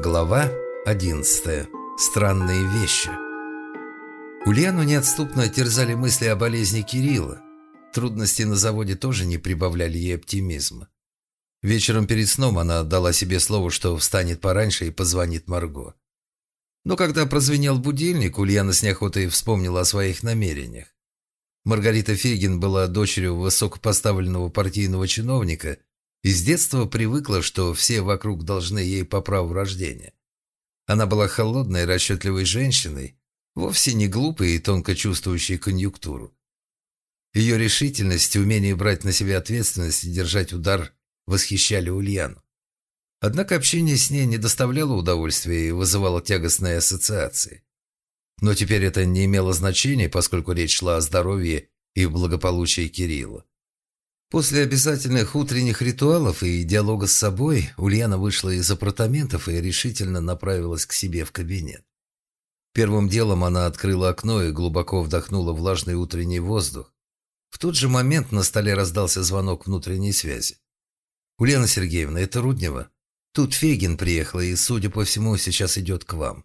Глава 11. Странные вещи. Ульяну неотступно терзали мысли о болезни Кирилла. Трудности на заводе тоже не прибавляли ей оптимизма. Вечером перед сном она дала себе слово, что встанет пораньше и позвонит Марго. Но когда прозвенел будильник, Ульяна с неохотой вспомнила о своих намерениях. Маргарита Фегин была дочерью высокопоставленного партийного чиновника и с детства привыкла, что все вокруг должны ей по праву рождения. Она была холодной, расчетливой женщиной, вовсе не глупой и тонко чувствующей конъюнктуру. Ее решительность и умение брать на себя ответственность и держать удар восхищали Ульяну. Однако общение с ней не доставляло удовольствия и вызывало тягостные ассоциации. Но теперь это не имело значения, поскольку речь шла о здоровье и благополучии Кирилла. После обязательных утренних ритуалов и диалога с собой Ульяна вышла из апартаментов и решительно направилась к себе в кабинет. Первым делом она открыла окно и глубоко вдохнула влажный утренний воздух. В тот же момент на столе раздался звонок внутренней связи. «Ульяна Сергеевна, это Руднева. Тут Фегин приехал и, судя по всему, сейчас идет к вам».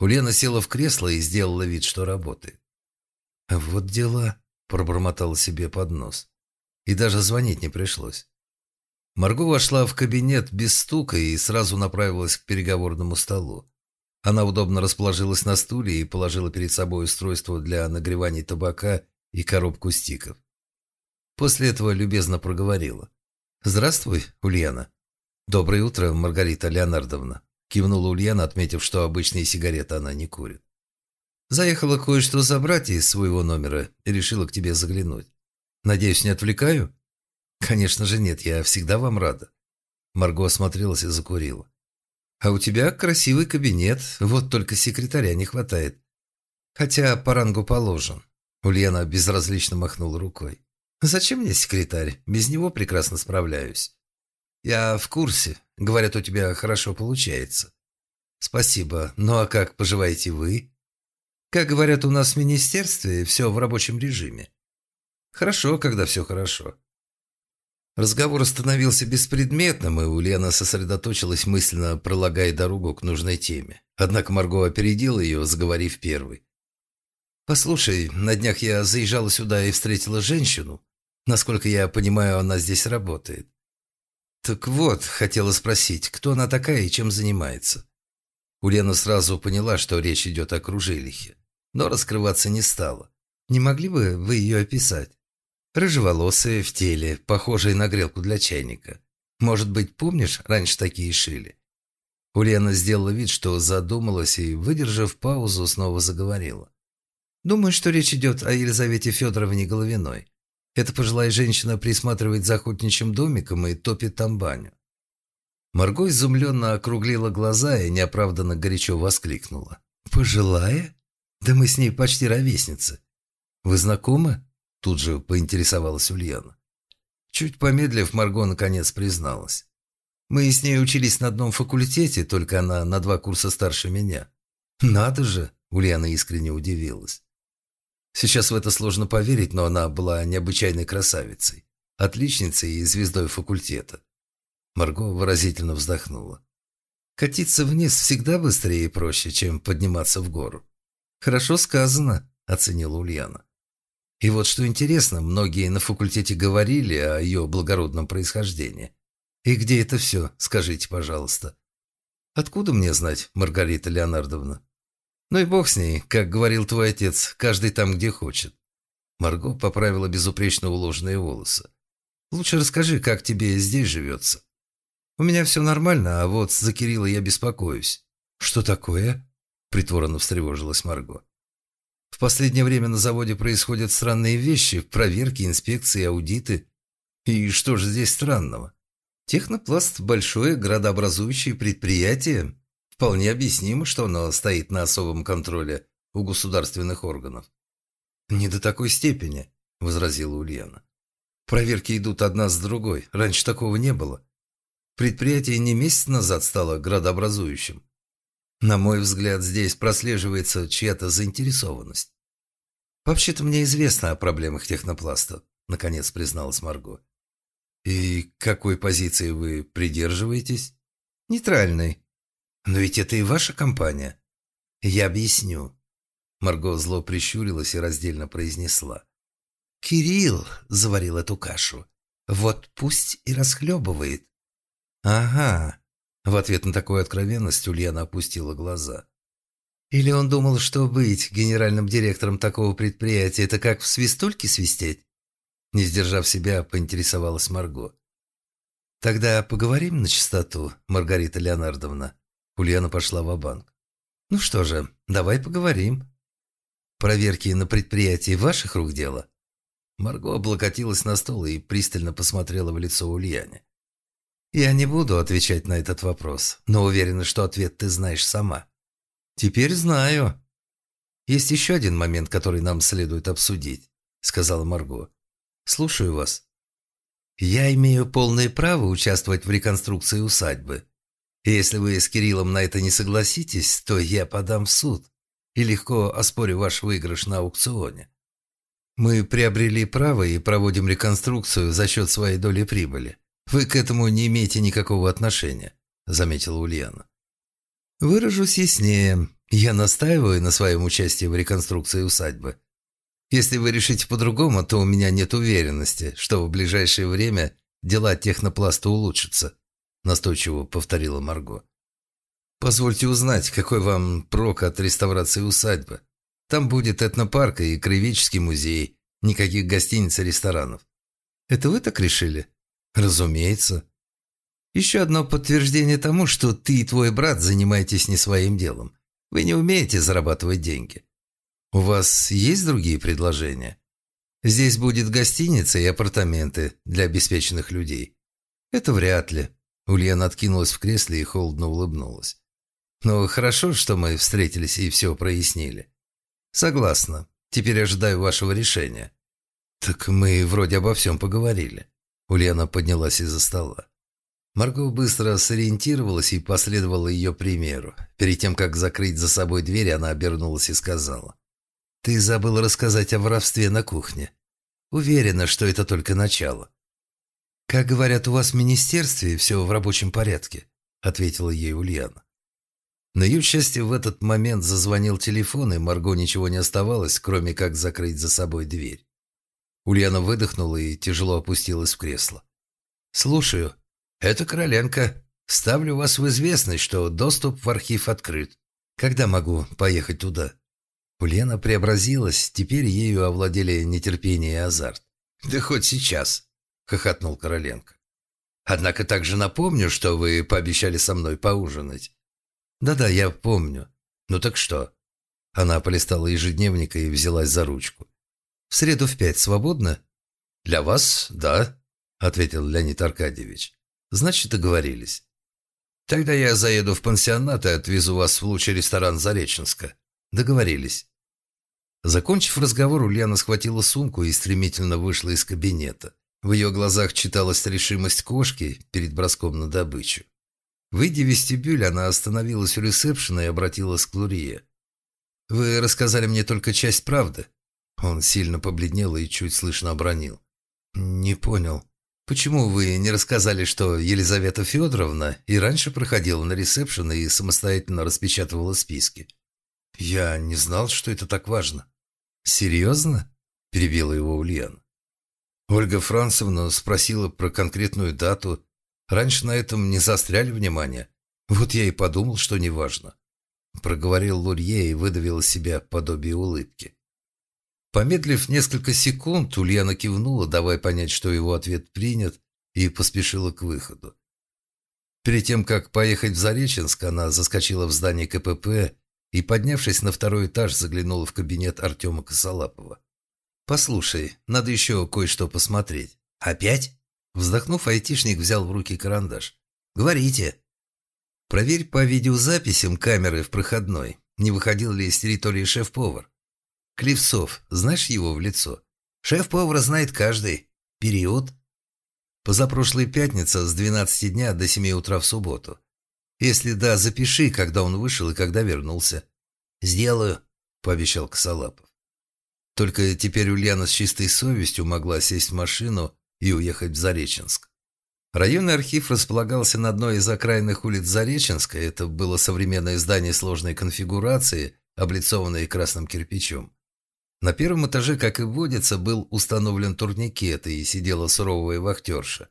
Ульяна села в кресло и сделала вид, что работает. «Вот дела», – пробормотала себе под нос и даже звонить не пришлось. Марго вошла в кабинет без стука и сразу направилась к переговорному столу. Она удобно расположилась на стуле и положила перед собой устройство для нагревания табака и коробку стиков. После этого любезно проговорила. «Здравствуй, Ульяна». «Доброе утро, Маргарита Леонардовна», – кивнула Ульяна, отметив, что обычные сигареты она не курит. «Заехала кое-что забрать из своего номера и решила к тебе заглянуть. Надеюсь, не отвлекаю? Конечно же нет, я всегда вам рада. Марго осмотрелась и закурила. А у тебя красивый кабинет, вот только секретаря не хватает. Хотя по рангу положен. Ульяна безразлично махнула рукой. Зачем мне секретарь? Без него прекрасно справляюсь. Я в курсе. Говорят, у тебя хорошо получается. Спасибо. Ну а как поживаете вы? Как говорят у нас в министерстве, все в рабочем режиме. Хорошо, когда все хорошо. Разговор становился беспредметным, и Ульяна сосредоточилась мысленно, пролагая дорогу к нужной теме. Однако Марго опередила ее, заговорив первой. «Послушай, на днях я заезжала сюда и встретила женщину. Насколько я понимаю, она здесь работает. Так вот, хотела спросить, кто она такая и чем занимается?» Ульяна сразу поняла, что речь идет о Кружилихе, но раскрываться не стала. «Не могли бы вы ее описать?» Рыжеволосые в теле, похожие на грелку для чайника. Может быть, помнишь, раньше такие шили?» Ульяна сделала вид, что задумалась и, выдержав паузу, снова заговорила. «Думаю, что речь идет о Елизавете Федоровне Головиной. Эта пожилая женщина присматривает за охотничьим домиком и топит там баню». Марго изумленно округлила глаза и неоправданно горячо воскликнула. «Пожилая? Да мы с ней почти ровесницы. Вы знакомы?» Тут же поинтересовалась Ульяна. Чуть помедлив, Марго наконец призналась. Мы с ней учились на одном факультете, только она на два курса старше меня. Надо же, Ульяна искренне удивилась. Сейчас в это сложно поверить, но она была необычайной красавицей, отличницей и звездой факультета. Марго выразительно вздохнула. Катиться вниз всегда быстрее и проще, чем подниматься в гору. Хорошо сказано, оценила Ульяна. И вот что интересно, многие на факультете говорили о ее благородном происхождении. И где это все, скажите, пожалуйста. Откуда мне знать, Маргарита Леонардовна? Ну и бог с ней, как говорил твой отец, каждый там, где хочет. Марго поправила безупречно уложенные волосы. Лучше расскажи, как тебе здесь живется. У меня все нормально, а вот за Кирилла я беспокоюсь. Что такое? Притворно встревожилась Марго. В последнее время на заводе происходят странные вещи, проверки, инспекции, аудиты. И что же здесь странного? Технопласт – большое градообразующее предприятие. Вполне объяснимо, что оно стоит на особом контроле у государственных органов. «Не до такой степени», – возразила Ульяна. «Проверки идут одна с другой. Раньше такого не было. Предприятие не месяц назад стало градообразующим. На мой взгляд, здесь прослеживается чья-то заинтересованность. «Вообще-то мне известно о проблемах технопласта», — наконец призналась Марго. «И какой позиции вы придерживаетесь?» «Нейтральной. «Но ведь это и ваша компания». «Я объясню». Марго зло прищурилась и раздельно произнесла. «Кирилл заварил эту кашу. Вот пусть и расхлебывает». «Ага». В ответ на такую откровенность Ульяна опустила глаза. «Или он думал, что быть генеральным директором такого предприятия – это как в свистульке свистеть?» Не сдержав себя, поинтересовалась Марго. «Тогда поговорим на чистоту, Маргарита Леонардовна». Ульяна пошла в банк «Ну что же, давай поговорим. Проверки на предприятии ваших рук дело?» Марго облокотилась на стол и пристально посмотрела в лицо Ульяне. «Я не буду отвечать на этот вопрос, но уверена, что ответ ты знаешь сама». «Теперь знаю». «Есть еще один момент, который нам следует обсудить», — сказала Марго. «Слушаю вас». «Я имею полное право участвовать в реконструкции усадьбы. Если вы с Кириллом на это не согласитесь, то я подам в суд и легко оспорю ваш выигрыш на аукционе. Мы приобрели право и проводим реконструкцию за счет своей доли прибыли. Вы к этому не имеете никакого отношения», — заметила Ульяна. «Выражусь яснее. Я настаиваю на своем участии в реконструкции усадьбы. Если вы решите по-другому, то у меня нет уверенности, что в ближайшее время дела технопласта улучшатся», настойчиво повторила Марго. «Позвольте узнать, какой вам прок от реставрации усадьбы. Там будет этнопарк и краеведческий музей, никаких гостиниц и ресторанов. Это вы так решили?» «Разумеется. Еще одно подтверждение тому, что ты и твой брат занимаетесь не своим делом. Вы не умеете зарабатывать деньги. «У вас есть другие предложения? Здесь будет гостиница и апартаменты для обеспеченных людей». «Это вряд ли». Ульяна откинулась в кресле и холодно улыбнулась. «Ну, хорошо, что мы встретились и все прояснили». «Согласна. Теперь ожидаю вашего решения». «Так мы вроде обо всем поговорили». Ульяна поднялась из-за стола. Марго быстро сориентировалась и последовала ее примеру. Перед тем, как закрыть за собой дверь, она обернулась и сказала. Ты забыл рассказать о воровстве на кухне. Уверена, что это только начало. Как говорят у вас в министерстве, все в рабочем порядке, ответила ей Ульяна. На ее счастье в этот момент зазвонил телефон, и Марго ничего не оставалось, кроме как закрыть за собой дверь. Ульяна выдохнула и тяжело опустилась в кресло. «Слушаю. Это Короленко. Ставлю вас в известность, что доступ в архив открыт. Когда могу поехать туда?» Ульяна преобразилась, теперь ею овладели нетерпение и азарт. «Да хоть сейчас», — хохотнул Короленко. «Однако также напомню, что вы пообещали со мной поужинать». «Да-да, я помню. Ну так что?» Она полистала ежедневника и взялась за ручку. «В среду в пять свободно?» «Для вас, да», — ответил Леонид Аркадьевич. «Значит, договорились». «Тогда я заеду в пансионат и отвезу вас в лучший ресторан Зареченска». «Договорились». Закончив разговор, Ульяна схватила сумку и стремительно вышла из кабинета. В ее глазах читалась решимость кошки перед броском на добычу. Выйдя в вестибюль, она остановилась у ресепшена и обратилась к Лурие. «Вы рассказали мне только часть правды?» Он сильно побледнел и чуть слышно обронил. «Не понял. Почему вы не рассказали, что Елизавета Федоровна и раньше проходила на ресепшен и самостоятельно распечатывала списки?» «Я не знал, что это так важно». «Серьезно?» – перебила его Ульяна. Ольга Францевна спросила про конкретную дату. Раньше на этом не заостряли внимание. Вот я и подумал, что неважно. Проговорил Лурье и выдавил из себя подобие улыбки. Помедлив несколько секунд, Ульяна кивнула, давая понять, что его ответ принят, и поспешила к выходу. Перед тем, как поехать в Зареченск, она заскочила в здание КПП и, поднявшись на второй этаж, заглянула в кабинет Артема Косолапова. «Послушай, надо еще кое-что посмотреть». «Опять?» Вздохнув, айтишник взял в руки карандаш. «Говорите». «Проверь по видеозаписям камеры в проходной, не выходил ли из территории шеф-повар. Клевцов, знаешь его в лицо? Шеф-повара знает каждый. Период?» «Позапрошлой пятница с 12 дня до 7 утра в субботу. Если да, запиши, когда он вышел и когда вернулся. Сделаю, пообещал Косолапов. Только теперь Ульяна с чистой совестью могла сесть в машину и уехать в Зареченск. Районный архив располагался на одной из окраинных улиц Зареченска. Это было современное здание сложной конфигурации, облицованное красным кирпичом. На первом этаже, как и водится, был установлен турникет и сидела суровая вахтерша.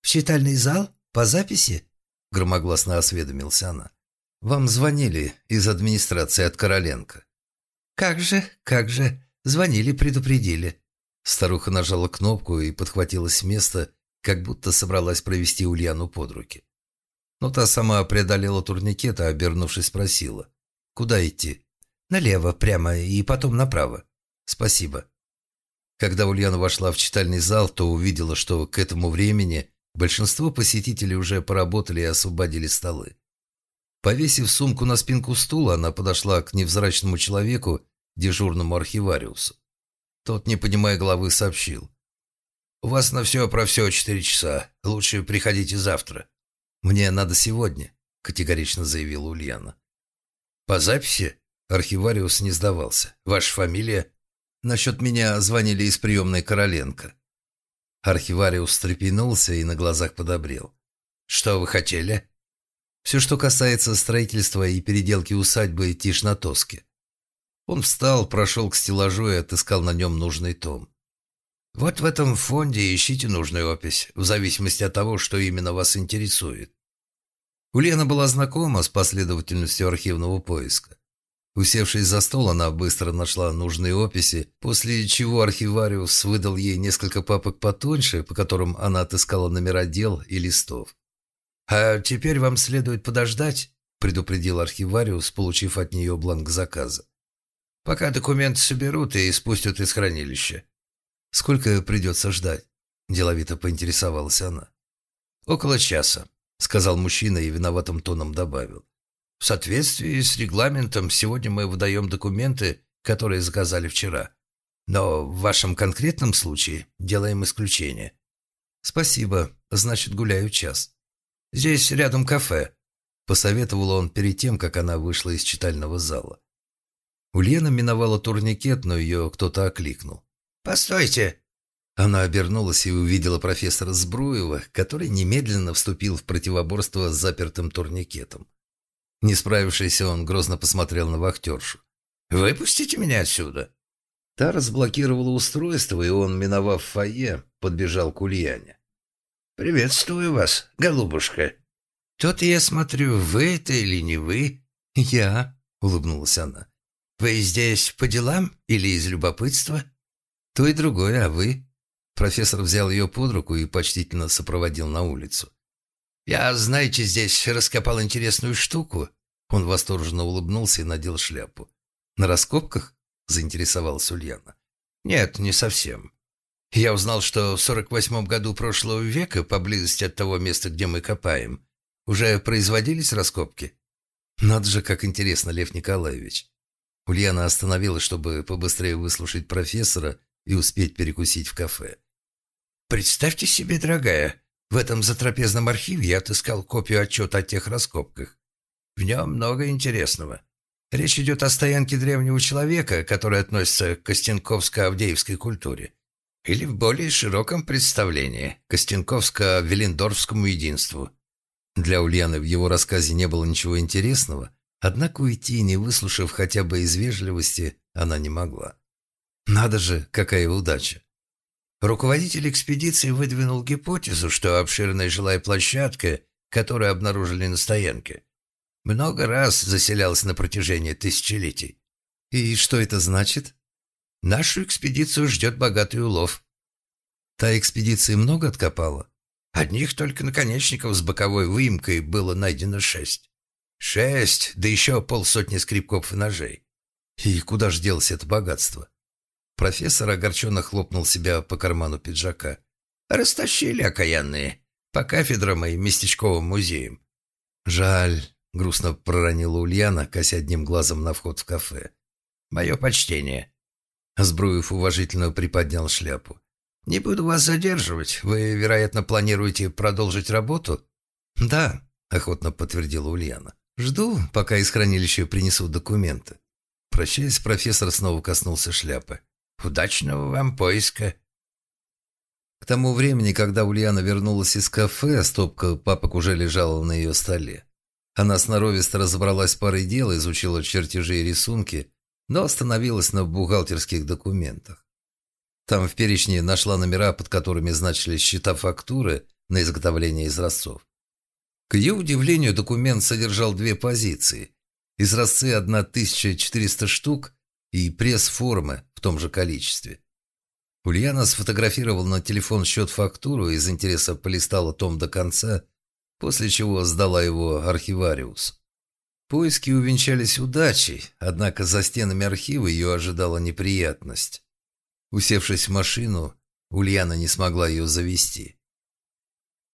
«В читальный зал? По записи?» – громогласно осведомился она. «Вам звонили из администрации от Короленко». «Как же, как же. Звонили, предупредили». Старуха нажала кнопку и подхватилась с места, как будто собралась провести Ульяну под руки. Но та сама преодолела турникет, а обернувшись спросила. «Куда идти?» «Налево, прямо, и потом направо». «Спасибо». Когда Ульяна вошла в читальный зал, то увидела, что к этому времени большинство посетителей уже поработали и освободили столы. Повесив сумку на спинку стула, она подошла к невзрачному человеку, дежурному архивариусу. Тот, не понимая головы, сообщил. «У вас на все про все четыре часа. Лучше приходите завтра». «Мне надо сегодня», — категорично заявила Ульяна. «По записи?» Архивариус не сдавался. «Ваша фамилия?» «Насчет меня звонили из приемной Короленко». Архивариус встрепенулся и на глазах подобрел. «Что вы хотели?» «Все, что касается строительства и переделки усадьбы Тишнатоски». Он встал, прошел к стеллажу и отыскал на нем нужный том. Вот в этом фонде ищите нужную опись, в зависимости от того, что именно вас интересует. Ульяна была знакома с последовательностью архивного поиска. Усевшись за стол, она быстро нашла нужные описи, после чего архивариус выдал ей несколько папок потоньше, по которым она отыскала номера дел и листов. «А теперь вам следует подождать», – предупредил архивариус, получив от нее бланк заказа. «Пока документы соберут и спустят из хранилища. «Сколько придется ждать?» – деловито поинтересовалась она. «Около часа», – сказал мужчина и виноватым тоном добавил. «В соответствии с регламентом сегодня мы выдаем документы, которые заказали вчера. Но в вашем конкретном случае делаем исключение». «Спасибо. Значит, гуляю час». «Здесь рядом кафе», – посоветовал он перед тем, как она вышла из читального зала. Ульяна миновала турникет, но ее кто-то окликнул. «Постойте!» Она обернулась и увидела профессора Сбруева, который немедленно вступил в противоборство с запертым турникетом. Не справившийся, он грозно посмотрел на вахтершу. «Выпустите меня отсюда!» Та разблокировала устройство, и он, миновав фойе, подбежал к Ульяне. «Приветствую вас, голубушка. Тут я смотрю, вы это или не вы?» «Я», — улыбнулась она. «Вы здесь по делам или из любопытства?» «То и другое, а вы?» Профессор взял ее под руку и почтительно сопроводил на улицу. «Я, знаете, здесь раскопал интересную штуку». Он восторженно улыбнулся и надел шляпу. «На раскопках?» – заинтересовалась Ульяна. «Нет, не совсем. Я узнал, что в сорок восьмом году прошлого века, поблизости от того места, где мы копаем, уже производились раскопки». «Надо же, как интересно, Лев Николаевич». Ульяна остановилась, чтобы побыстрее выслушать профессора и успеть перекусить в кафе. «Представьте себе, дорогая, в этом затрапезном архиве я отыскал копию отчета о тех раскопках. В нем много интересного. Речь идет о стоянке древнего человека, который относится к Костенковско-Авдеевской культуре. Или в более широком представлении – Костенковско-Велендорфскому единству. Для Ульяны в его рассказе не было ничего интересного, однако уйти, не выслушав хотя бы из вежливости, она не могла. Надо же, какая удача. Руководитель экспедиции выдвинул гипотезу, что обширная жилая площадка, которую обнаружили на стоянке, много раз заселялась на протяжении тысячелетий. И что это значит? Нашу экспедицию ждет богатый улов. Та экспедиция много откопала? Одних только наконечников с боковой выемкой было найдено шесть. Шесть, да еще полсотни скребков и ножей. И куда ж делось это богатство? Профессор огорченно хлопнул себя по карману пиджака. «Растащили окаянные. По кафедрам и местечковым музеям». «Жаль», — грустно проронила Ульяна, кося одним глазом на вход в кафе. «Мое почтение». Сбруев уважительно приподнял шляпу. «Не буду вас задерживать. Вы, вероятно, планируете продолжить работу?» «Да», — охотно подтвердила Ульяна. «Жду, пока из хранилища принесут документы». Прощаясь, профессор снова коснулся шляпы. Удачного вам поиска!» К тому времени, когда Ульяна вернулась из кафе, стопка папок уже лежала на ее столе. Она сноровисто разобралась парой дел, изучила чертежи и рисунки, но остановилась на бухгалтерских документах. Там в перечне нашла номера, под которыми значились счета фактуры на изготовление изразцов. К ее удивлению, документ содержал две позиции. Изразцы 1400 штук и пресс-формы в том же количестве. Ульяна сфотографировала на телефон счет-фактуру и из интереса полистала том до конца, после чего сдала его архивариус. Поиски увенчались удачей, однако за стенами архива ее ожидала неприятность. Усевшись в машину, Ульяна не смогла ее завести.